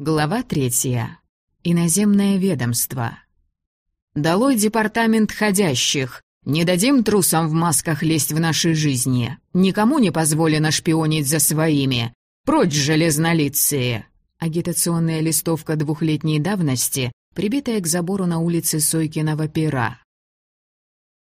Глава третья. Иноземное ведомство. «Долой департамент ходящих! Не дадим трусам в масках лезть в наши жизни! Никому не позволено шпионить за своими! Прочь, железнолицые!» Агитационная листовка двухлетней давности, прибитая к забору на улице Сойкиного пера.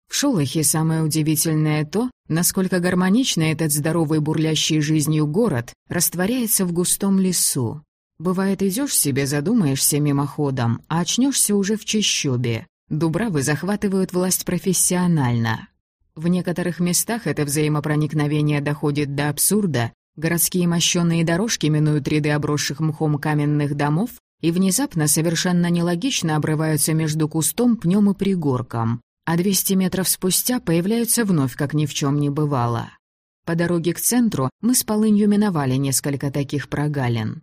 В Шолохе самое удивительное то, насколько гармонично этот здоровый бурлящий жизнью город растворяется в густом лесу. Бывает, идешь себе, задумаешься мимоходом, а очнешься уже в чащобе. Дубравы захватывают власть профессионально. В некоторых местах это взаимопроникновение доходит до абсурда, городские мощенные дорожки минуют ряды обросших мхом каменных домов и внезапно совершенно нелогично обрываются между кустом, пнем и пригорком, а 200 метров спустя появляются вновь, как ни в чем не бывало. По дороге к центру мы с полынью миновали несколько таких прогалин.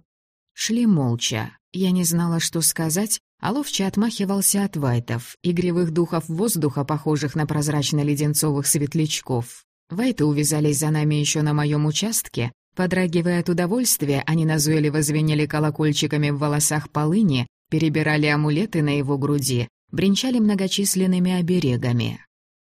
Шли молча. Я не знала, что сказать, а ловче отмахивался от вайтов, игривых духов воздуха, похожих на прозрачно-леденцовых светлячков. Вайты увязались за нами еще на моем участке. Подрагивая от удовольствия, они назойливо звенели колокольчиками в волосах полыни, перебирали амулеты на его груди, бренчали многочисленными оберегами.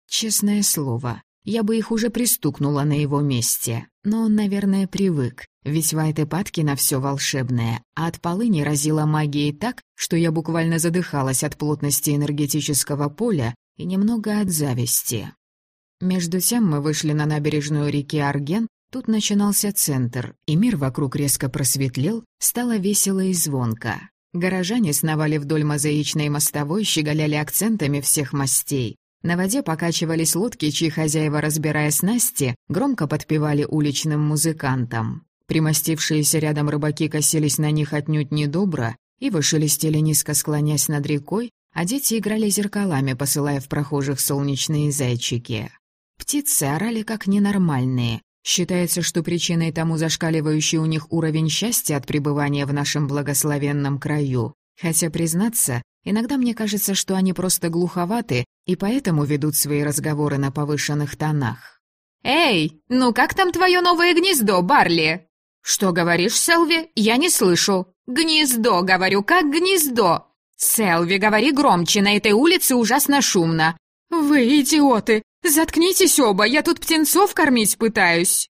Честное слово, я бы их уже пристукнула на его месте, но он, наверное, привык, ведь Вайт падки на все волшебное, а от полыни разила магией так, что я буквально задыхалась от плотности энергетического поля и немного от зависти. Между тем мы вышли на набережную реки Арген, тут начинался центр, и мир вокруг резко просветлел, стало весело и звонко. Горожане сновали вдоль мозаичной мостовой, щеголяли акцентами всех мастей. На воде покачивались лодки, чьи хозяева, разбирая снасти, громко подпевали уличным музыкантам. Примостившиеся рядом рыбаки косились на них отнюдь недобро и вышелестели низко склонясь над рекой, а дети играли зеркалами, посылая в прохожих солнечные зайчики. Птицы орали как ненормальные. Считается, что причиной тому зашкаливающий у них уровень счастья от пребывания в нашем благословенном краю. Хотя, признаться, иногда мне кажется, что они просто глуховаты и поэтому ведут свои разговоры на повышенных тонах. «Эй, ну как там твое новое гнездо, Барли?» «Что говоришь, Селви? Я не слышу». «Гнездо, говорю, как гнездо!» «Селви, говори громче, на этой улице ужасно шумно». «Вы идиоты! Заткнитесь оба, я тут птенцов кормить пытаюсь!»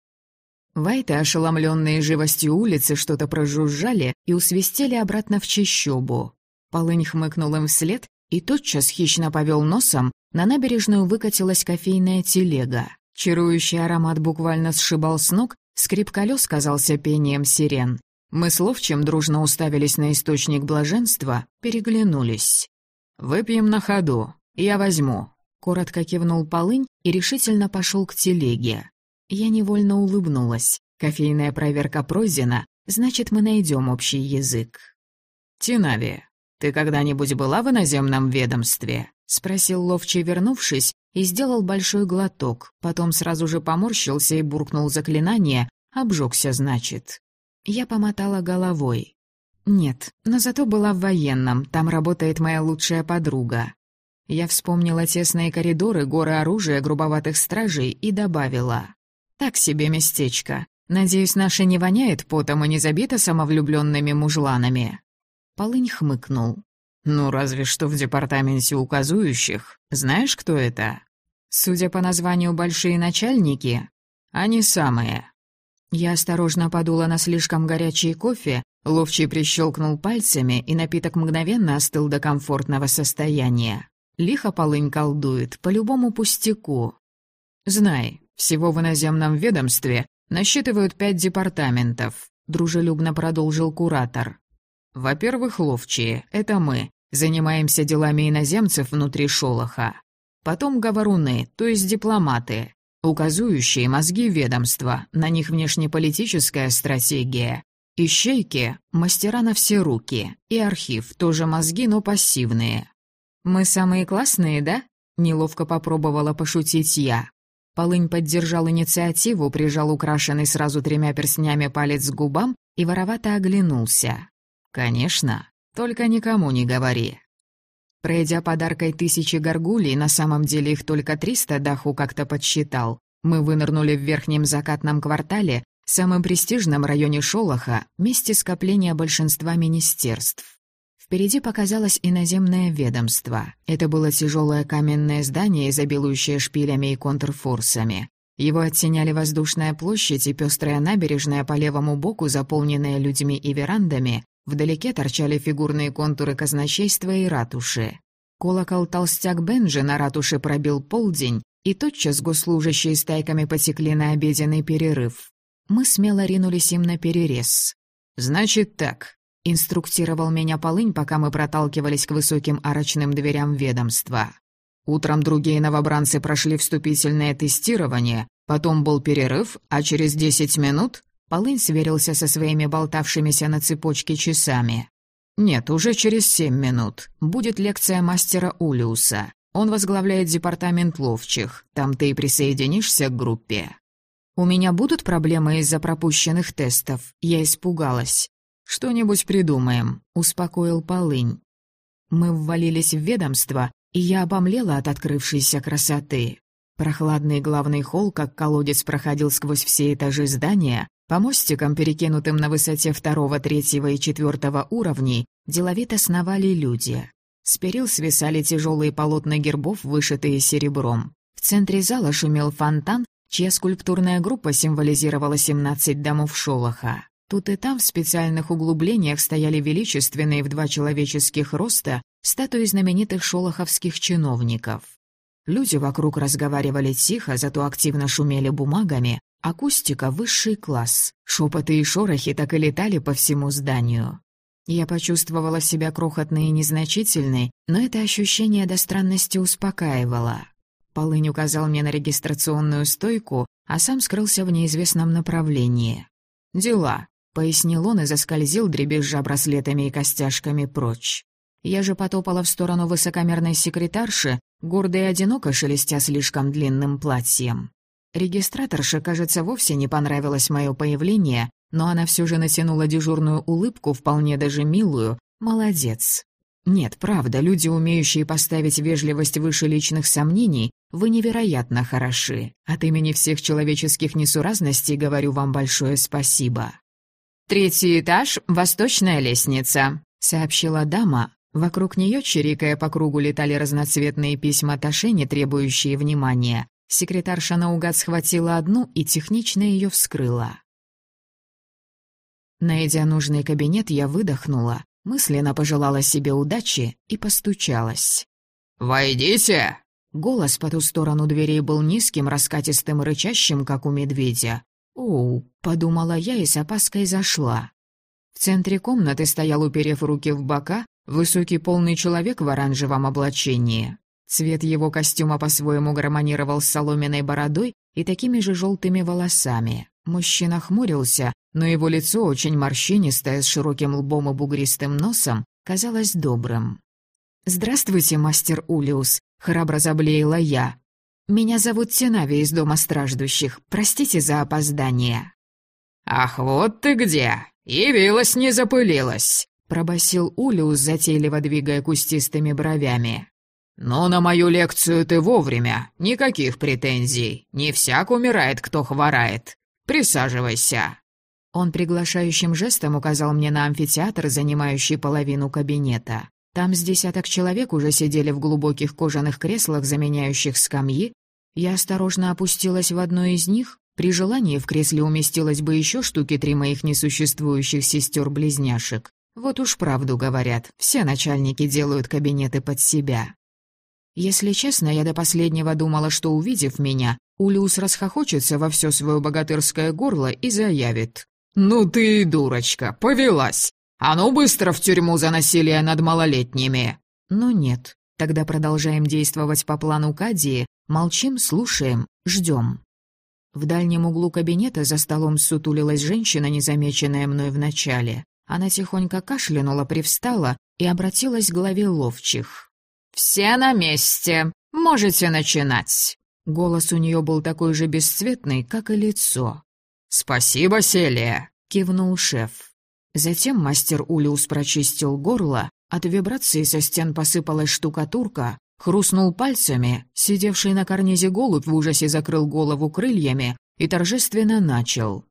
Вайты, ошеломленные живостью улицы, что-то прожужжали и усвистели обратно в чащобу. Полынь хмыкнул им вслед и тотчас хищно повел носом, на набережную выкатилась кофейная телега. Чарующий аромат буквально сшибал с ног, скрип колес казался пением сирен. Мы с Ловчем дружно уставились на источник блаженства, переглянулись. «Выпьем на ходу. Я возьму». Коротко кивнул полынь и решительно пошел к телеге. Я невольно улыбнулась. Кофейная проверка пройдена, значит, мы найдем общий язык. «Тинави, «Ты когда-нибудь была в иноземном ведомстве?» — спросил ловчий, вернувшись, и сделал большой глоток, потом сразу же поморщился и буркнул заклинание, обжегся, значит. Я помотала головой. «Нет, но зато была в военном, там работает моя лучшая подруга». Я вспомнила тесные коридоры, горы оружия, грубоватых стражей и добавила. «Так себе местечко. Надеюсь, наше не воняет потом и не забито самовлюбленными мужланами». Полынь хмыкнул. «Ну, разве что в департаменте указующих. Знаешь, кто это?» «Судя по названию «большие начальники», они самые». Я осторожно подула на слишком горячий кофе, ловчий прищелкнул пальцами, и напиток мгновенно остыл до комфортного состояния. Лихо полынь колдует, по любому пустяку. «Знай, всего в иноземном ведомстве насчитывают пять департаментов», — дружелюбно продолжил куратор. Во-первых, ловчие — это мы, занимаемся делами иноземцев внутри шолоха. Потом говоруны, то есть дипломаты, указующие мозги ведомства, на них внешнеполитическая стратегия. Ищейки — мастера на все руки, и архив — тоже мозги, но пассивные. «Мы самые классные, да?» — неловко попробовала пошутить я. Полынь поддержал инициативу, прижал украшенный сразу тремя перстнями палец к губам и воровато оглянулся. «Конечно, только никому не говори». Пройдя подаркой тысячи горгулей, на самом деле их только триста Даху как-то подсчитал, мы вынырнули в верхнем закатном квартале, самом престижном районе Шолоха — месте скопления большинства министерств. Впереди показалось иноземное ведомство. Это было тяжелое каменное здание, изобилующее шпилями и контрфорсами. Его оттеняли воздушная площадь и пестрая набережная по левому боку, заполненная людьми и верандами. Вдалеке торчали фигурные контуры казначейства и ратуши. Колокол толстяк Бенджи на ратуше пробил полдень, и тотчас госслужащие стайками потекли на обеденный перерыв. Мы смело ринулись им на перерез. «Значит так», — инструктировал меня Полынь, пока мы проталкивались к высоким арочным дверям ведомства. Утром другие новобранцы прошли вступительное тестирование, потом был перерыв, а через десять минут Полынь сверился со своими болтавшимися на цепочке часами. «Нет, уже через семь минут. Будет лекция мастера Улиуса. Он возглавляет департамент ловчих. Там ты и присоединишься к группе». «У меня будут проблемы из-за пропущенных тестов?» Я испугалась. «Что-нибудь придумаем», — успокоил Полынь. Мы ввалились в ведомство, и я обомлела от открывшейся красоты. Прохладный главный холл, как колодец, проходил сквозь все этажи здания, по мостикам, перекинутым на высоте второго, третьего и четвертого уровней, деловито сновали люди. С перил свисали тяжелые полотна гербов, вышитые серебром. В центре зала шумел фонтан, чья скульптурная группа символизировала 17 домов Шолоха. Тут и там в специальных углублениях стояли величественные в два человеческих роста статуи знаменитых шолоховских чиновников. Люди вокруг разговаривали тихо, зато активно шумели бумагами, акустика — высший класс, шепоты и шорохи так и летали по всему зданию. Я почувствовала себя крохотной и незначительной, но это ощущение до странности успокаивало. Полынь указал мне на регистрационную стойку, а сам скрылся в неизвестном направлении. «Дела», — пояснил он и заскользил, дребезжа браслетами и костяшками прочь. Я же потопала в сторону высокомерной секретарши, гордо и одиноко шелестя слишком длинным платьем. Регистраторше, кажется, вовсе не понравилось мое появление, но она все же натянула дежурную улыбку, вполне даже милую. Молодец. Нет, правда, люди, умеющие поставить вежливость выше личных сомнений, вы невероятно хороши. От имени всех человеческих несуразностей говорю вам большое спасибо. «Третий этаж, восточная лестница», — сообщила дама. Вокруг нее, чирикая по кругу, летали разноцветные письма Ташени, требующие внимания. Секретарша наугад схватила одну и технично ее вскрыла. Найдя нужный кабинет, я выдохнула, мысленно пожелала себе удачи и постучалась. «Войдите!» Голос по ту сторону дверей был низким, раскатистым, рычащим, как у медведя. «Оу», — подумала я и с опаской зашла. В центре комнаты стоял, уперев руки в бока, высокий полный человек в оранжевом облачении. Цвет его костюма по-своему гармонировал с соломенной бородой и такими же желтыми волосами. Мужчина хмурился, но его лицо, очень морщинистое, с широким лбом и бугристым носом, казалось добрым. «Здравствуйте, мастер Улиус», — храбро заблеяла я. «Меня зовут Тинави из Дома страждущих. Простите за опоздание». «Ах, вот ты где! Явилась, не запылилась!» — пробасил Улиус, затейливо двигая кустистыми бровями. «Ну, на мою лекцию ты вовремя. Никаких претензий. Не всяк умирает, кто хворает. Присаживайся». Он приглашающим жестом указал мне на амфитеатр, занимающий половину кабинета. Там с десяток человек уже сидели в глубоких кожаных креслах, заменяющих скамьи. Я осторожно опустилась в одно из них. При желании в кресле уместилось бы еще штуки три моих несуществующих сестер-близняшек. Вот уж правду говорят, все начальники делают кабинеты под себя. Если честно, я до последнего думала, что, увидев меня, Улиус расхохочется во все свое богатырское горло и заявит. «Ну ты и дурочка, повелась! «А ну быстро в тюрьму за насилие над малолетними!» Но нет. Тогда продолжаем действовать по плану Кадии, молчим, слушаем, ждем. В дальнем углу кабинета за столом сутулилась женщина, незамеченная мной вначале. Она тихонько кашлянула, привстала и обратилась к главе ловчих. «Все на месте. Можете начинать». Голос у нее был такой же бесцветный, как и лицо. «Спасибо, Селия», — кивнул шеф. Затем мастер Улиус прочистил горло, от вибрации со стен посыпалась штукатурка, хрустнул пальцами, сидевший на карнизе голубь в ужасе закрыл голову крыльями и торжественно начал.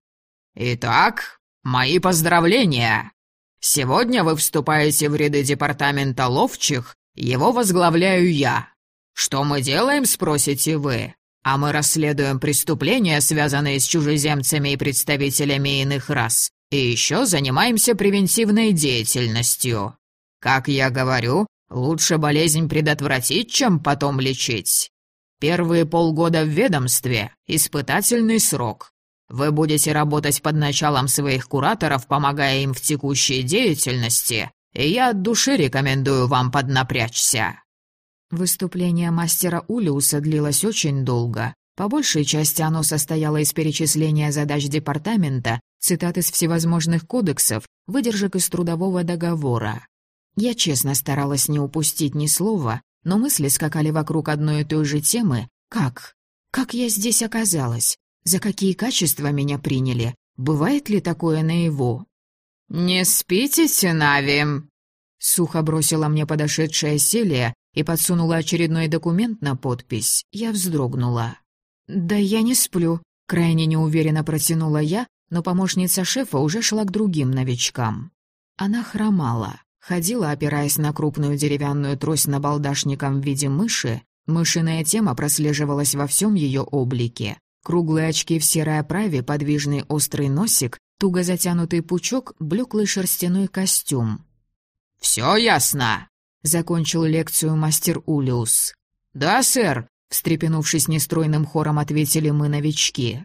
«Итак, мои поздравления! Сегодня вы вступаете в ряды департамента ловчих, его возглавляю я. Что мы делаем, спросите вы? А мы расследуем преступления, связанные с чужеземцами и представителями иных рас, и еще занимаемся превентивной деятельностью. Как я говорю, лучше болезнь предотвратить, чем потом лечить. Первые полгода в ведомстве — испытательный срок. Вы будете работать под началом своих кураторов, помогая им в текущей деятельности, и я от души рекомендую вам поднапрячься». Выступление мастера Улиуса длилось очень долго. По большей части оно состояло из перечисления задач департамента, цитат из всевозможных кодексов, выдержек из трудового договора. Я честно старалась не упустить ни слова, но мысли скакали вокруг одной и той же темы. Как? Как я здесь оказалась? За какие качества меня приняли? Бывает ли такое наяву? «Не спите, Нави?» Сухо бросила мне подошедшая Селия и подсунула очередной документ на подпись. Я вздрогнула. «Да я не сплю», — крайне неуверенно протянула я, но помощница шефа уже шла к другим новичкам. Она хромала, ходила, опираясь на крупную деревянную трость набалдашником в виде мыши, мышиная тема прослеживалась во всем ее облике. Круглые очки в серой оправе, подвижный острый носик, туго затянутый пучок, блеклый шерстяной костюм. «Все ясно!» — закончил лекцию мастер Улиус. «Да, сэр!» — встрепенувшись нестройным хором, ответили мы новички.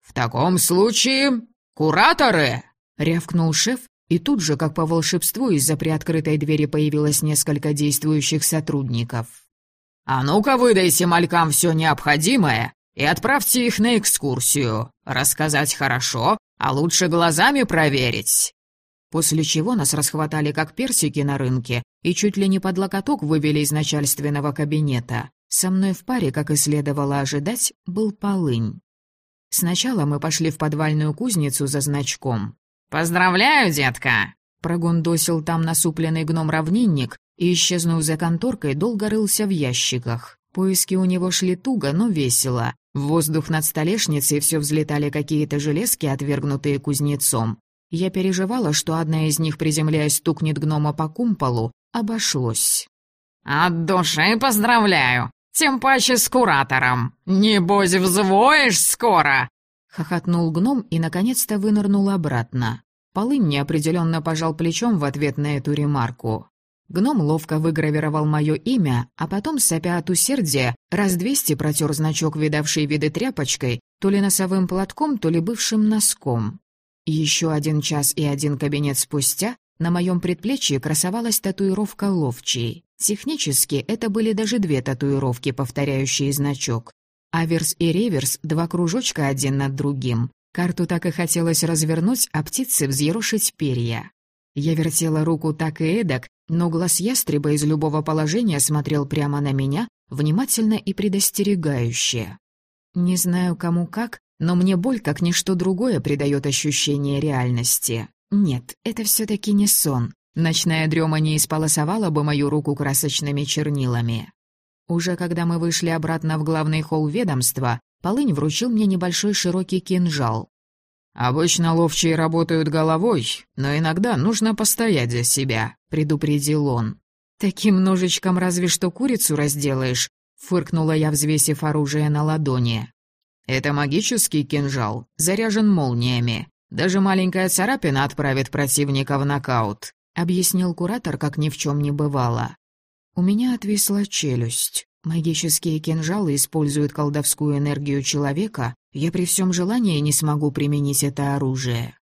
«В таком случае... кураторы!» — рявкнул шеф, и тут же, как по волшебству, из-за приоткрытой двери появилось несколько действующих сотрудников. «А ну-ка выдайте малькам все необходимое и отправьте их на экскурсию. Рассказать хорошо, а лучше глазами проверить». После чего нас расхватали как персики на рынке и чуть ли не под локоток вывели из начальственного кабинета. Со мной в паре, как и следовало ожидать, был полынь. Сначала мы пошли в подвальную кузницу за значком. «Поздравляю, детка!» Прогундосил там насупленный гном-равнинник и, исчезнув за конторкой, долго рылся в ящиках. Поиски у него шли туго, но весело. В воздух над столешницей все взлетали какие-то железки, отвергнутые кузнецом. Я переживала, что одна из них, приземляясь, стукнет гнома по кумполу. Обошлось. «От души поздравляю! Тем паче с куратором! Небось, взвоишь скоро!» Хохотнул гном и, наконец-то, вынырнул обратно. Полынь неопределенно пожал плечом в ответ на эту ремарку. Гном ловко выгравировал мое имя, а потом, сопя от усердия, раз двести протер значок, видавший виды тряпочкой, то ли носовым платком, то ли бывшим носком. Еще один час и один кабинет спустя на моем предплечье красовалась татуировка ловчей. Технически это были даже две татуировки, повторяющие значок. Аверс и реверс — два кружочка один над другим. Карту так и хотелось развернуть, а птицы взъерошить перья. Я вертела руку так и эдак, но глаз ястреба из любого положения смотрел прямо на меня, внимательно и предостерегающе. Не знаю, кому как, но мне боль, как ничто другое, придает ощущение реальности. Нет, это все-таки не сон. Ночная дрема не исполосовала бы мою руку красочными чернилами. Уже когда мы вышли обратно в главный холл ведомства, Полынь вручил мне небольшой широкий кинжал. «Обычно ловчие работают головой, но иногда нужно постоять за себя», — предупредил он. «Таким ножичком разве что курицу разделаешь», — фыркнула я, взвесив оружие на ладони. «Это магический кинжал, заряжен молниями. Даже маленькая царапина отправит противника в нокаут», — объяснил куратор, как ни в чем не бывало. У меня отвисла челюсть. Магические кинжалы используют колдовскую энергию человека, я при всем желании не смогу применить это оружие.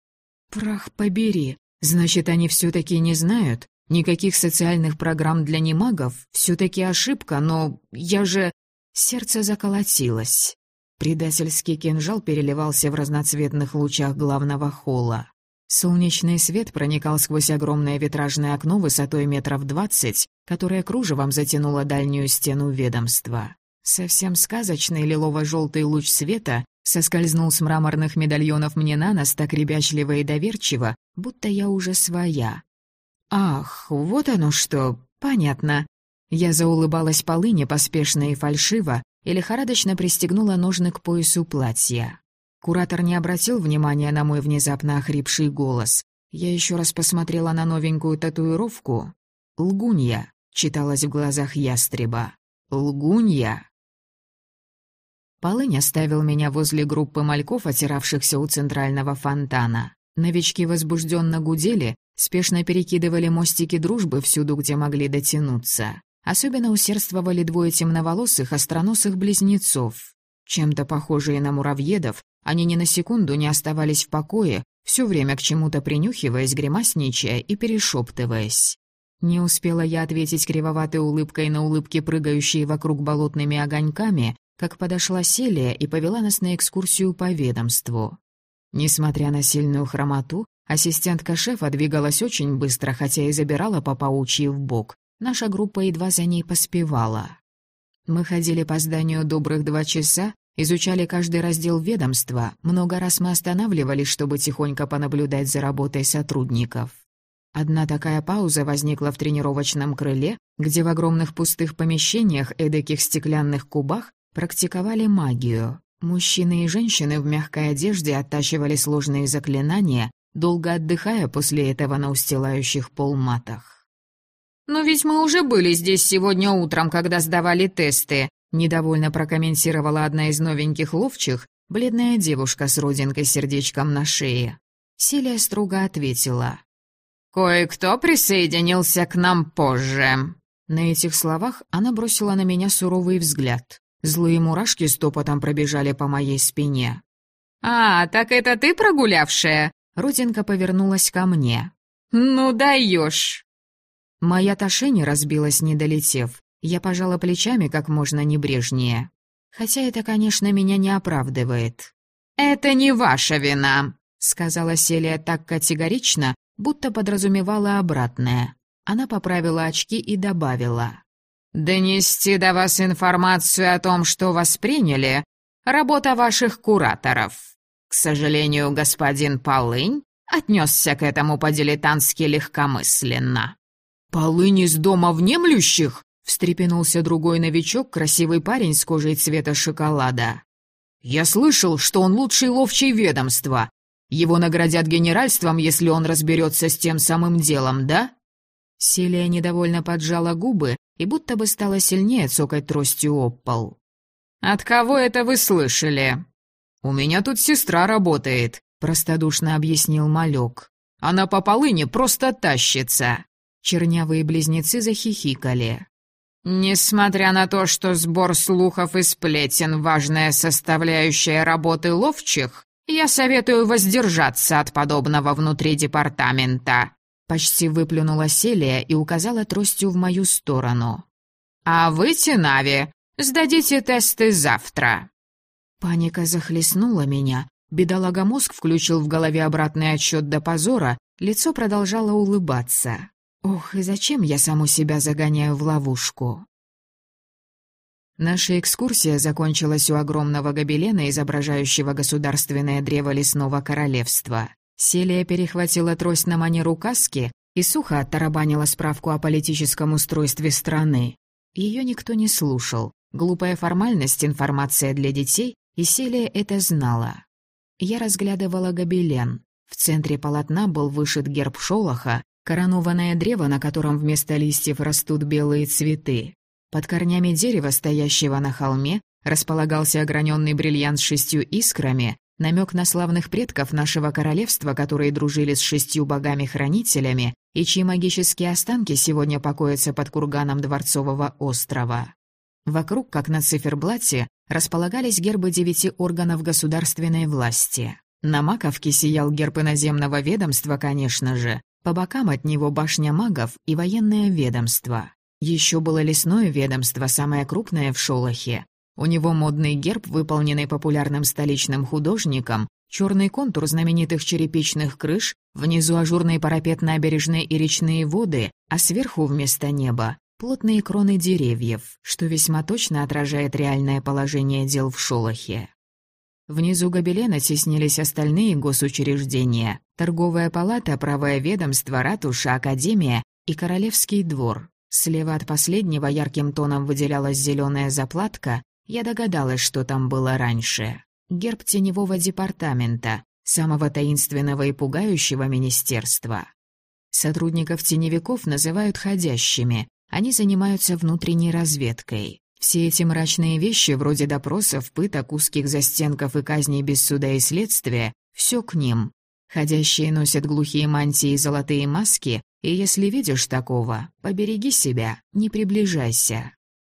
Прах побери, значит, они все-таки не знают? Никаких социальных программ для немагов? Все-таки ошибка, но я же... Сердце заколотилось. Предательский кинжал переливался в разноцветных лучах главного холла. Солнечный свет проникал сквозь огромное витражное окно высотой метров двадцать, которое кружевом затянуло дальнюю стену ведомства. Совсем сказочный лилово-желтый луч света соскользнул с мраморных медальонов мне на нос так ребячливо и доверчиво, будто я уже своя. «Ах, вот оно что, понятно». Я заулыбалась полыне поспешно и фальшиво и лихорадочно пристегнула ножны к поясу платья. Куратор не обратил внимания на мой внезапно охрипший голос. Я еще раз посмотрела на новенькую татуировку. «Лгунья», — читалось в глазах ястреба. «Лгунья». Полынь оставил меня возле группы мальков, отиравшихся у центрального фонтана. Новички возбужденно гудели, спешно перекидывали мостики дружбы всюду, где могли дотянуться. Особенно усердствовали двое темноволосых остроносых близнецов. Чем-то похожие на муравьедов, они ни на секунду не оставались в покое, все время к чему-то принюхиваясь, гримасничая и перешептываясь. Не успела я ответить кривоватой улыбкой на улыбки, прыгающие вокруг болотными огоньками, как подошла Селия и повела нас на экскурсию по ведомству. Несмотря на сильную хромоту, ассистентка шефа двигалась очень быстро, хотя и забирала по паучьи в бок. Наша группа едва за ней поспевала. Мы ходили по зданию добрых два часа, изучали каждый раздел ведомства, много раз мы останавливались, чтобы тихонько понаблюдать за работой сотрудников. Одна такая пауза возникла в тренировочном крыле, где в огромных пустых помещениях, эдаких стеклянных кубах, практиковали магию. Мужчины и женщины в мягкой одежде оттачивали сложные заклинания, долго отдыхая после этого на устилающих пол матах. «Но ведь мы уже были здесь сегодня утром, когда сдавали тесты», недовольно прокомментировала одна из новеньких ловчих, бледная девушка с родинкой-сердечком на шее. Силия строго ответила. «Кое-кто присоединился к нам позже». На этих словах она бросила на меня суровый взгляд. Злые мурашки стопотом пробежали по моей спине. «А, так это ты прогулявшая?» Родинка повернулась ко мне. «Ну даешь!» Моя тошение разбилась, не долетев. Я пожала плечами как можно небрежнее. Хотя это, конечно, меня не оправдывает. «Это не ваша вина», — сказала Селия так категорично, будто подразумевала обратное. Она поправила очки и добавила. «Донести до вас информацию о том, что восприняли, работа ваших кураторов. К сожалению, господин Полынь отнесся к этому по-дилетантски легкомысленно». «Полынь из дома внемлющих?» — встрепенулся другой новичок, красивый парень с кожей цвета шоколада. «Я слышал, что он лучший ловчий ведомства. Его наградят генеральством, если он разберется с тем самым делом, да?» Селия недовольно поджала губы и будто бы стала сильнее цокать тростью об пол. «От кого это вы слышали?» «У меня тут сестра работает», — простодушно объяснил малек. «Она по полыне просто тащится». Чернявые близнецы захихикали. «Несмотря на то, что сбор слухов и сплетен — важная составляющая работы ловчих, я советую воздержаться от подобного внутри департамента. Почти выплюнула Селия и указала тростью в мою сторону. «А вы, Тинави, сдадите тесты завтра». Паника захлестнула меня. Бедолага мозг включил в голове обратный отсчет до позора, лицо продолжало улыбаться. Ох, и зачем я саму себя загоняю в ловушку? Наша экскурсия закончилась у огромного гобелена, изображающего государственное древо лесного королевства. Селия перехватила трость на манеру каски и сухо оттарабанила справку о политическом устройстве страны. Ее никто не слушал. Глупая формальность, информация для детей, и Селия это знала. Я разглядывала гобелен. В центре полотна был вышит герб Шолоха, коронованное древо, на котором вместо листьев растут белые цветы. Под корнями дерева, стоящего на холме, располагался ограненный бриллиант с шестью искрами, намек на славных предков нашего королевства, которые дружили с шестью богами-хранителями и чьи магические останки сегодня покоятся под курганом Дворцового острова. Вокруг, как на циферблате, располагались гербы девяти органов государственной власти. На маковке сиял герб иноземного ведомства, конечно же, по бокам от него башня магов и военное ведомство. Еще было лесное ведомство, самое крупное в Шолохе, у него модный герб, выполненный популярным столичным художником, черный контур знаменитых черепичных крыш, внизу ажурный парапет набережной и речные воды, а сверху вместо неба плотные кроны деревьев, что весьма точно отражает реальное положение дел в Шолохе. Внизу гобелена теснились остальные госучреждения – торговая палата, правое ведомство, ратуша, академия и королевский двор. Слева от последнего ярким тоном выделялась зеленая заплатка, я догадалась, что там было раньше. герб теневого департамента, самого таинственного и пугающего министерства. Сотрудников теневиков называют ходящими, они занимаются внутренней разведкой. Все эти мрачные вещи, вроде допросов, пыток, узких застенков и казней без суда и следствия, все к ним. Ходящие носят глухие мантии и золотые маски, и если видишь такого, побереги себя, не приближайся.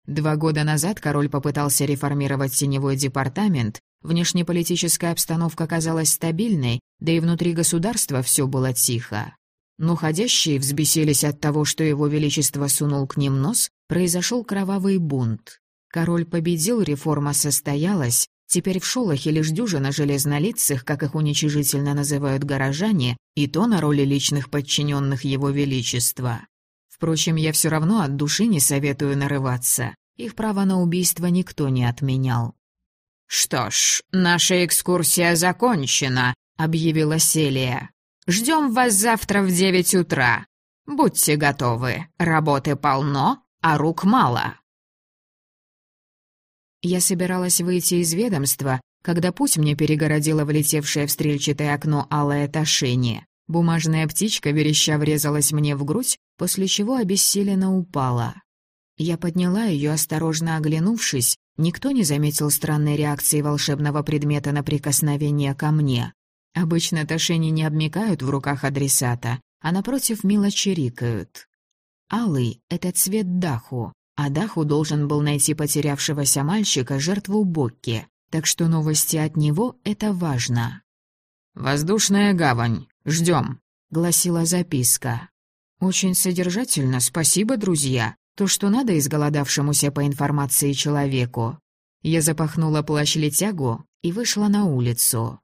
Два года назад король попытался реформировать теневой департамент, внешнеполитическая обстановка казалась стабильной, да и внутри государства все было тихо. Но ходящие взбесились от того, что его величество сунул к ним нос, произошел кровавый бунт. Король победил, реформа состоялась, теперь в Шолохе лишь дюжина железнолицых, как их уничижительно называют горожане, и то на роли личных подчиненных его величества. Впрочем, я все равно от души не советую нарываться. Их право на убийство никто не отменял. «Что ж, наша экскурсия закончена», — объявила Селия. Ждем вас завтра в девять утра. Будьте готовы, работы полно, а рук мало». Я собиралась выйти из ведомства, когда путь мне перегородило влетевшее в стрельчатое окно алое тошение. Бумажная птичка вереща врезалась мне в грудь, после чего обессиленно упала. Я подняла ее, осторожно оглянувшись, никто не заметил странной реакции волшебного предмета на прикосновение ко мне. Обычно тошени не обмекают в руках адресата, а напротив мило чирикают. Алый — это цвет Даху, а Даху должен был найти потерявшегося мальчика, жертву Бокки, так что новости от него — это важно. «Воздушная гавань. Ждем», — гласила записка. «Очень содержательно, спасибо, друзья. То, что надо изголодавшемуся по информации человеку». Я запахнула плащ-летягу и вышла на улицу.